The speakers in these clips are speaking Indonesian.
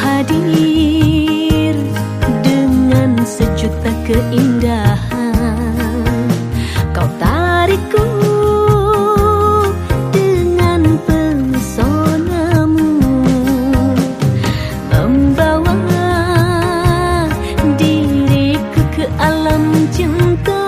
hadir dengan sejuta keindahan. Kau tarikku dengan pesonamu. Membawa diriku ke alam cinta.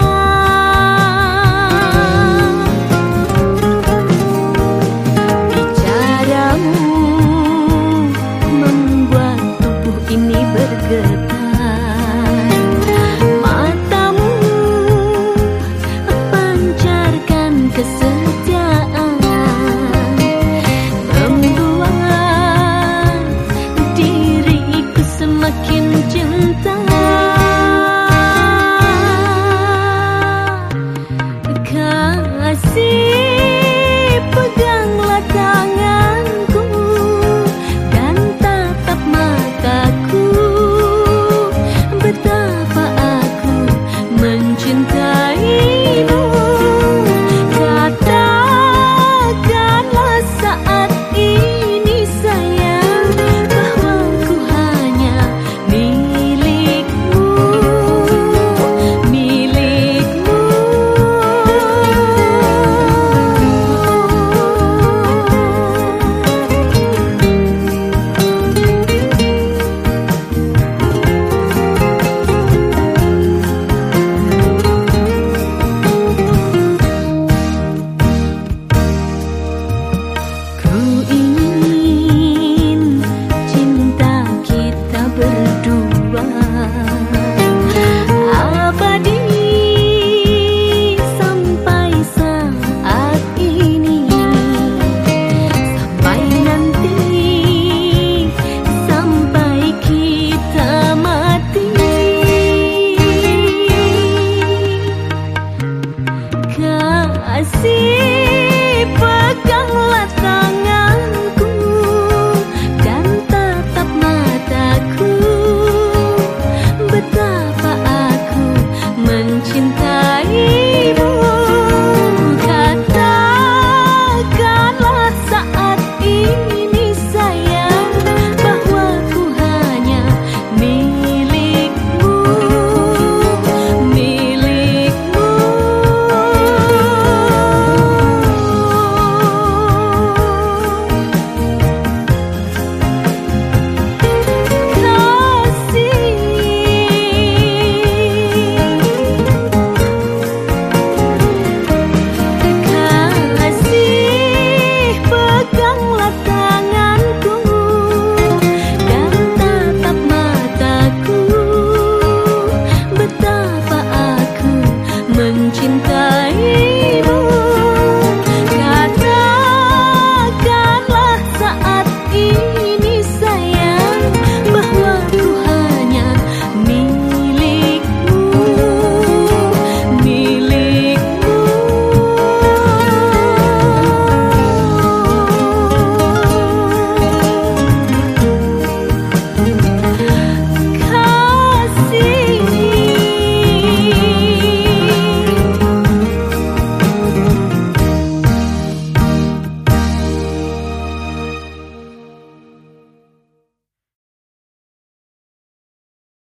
masih peganglah tangan.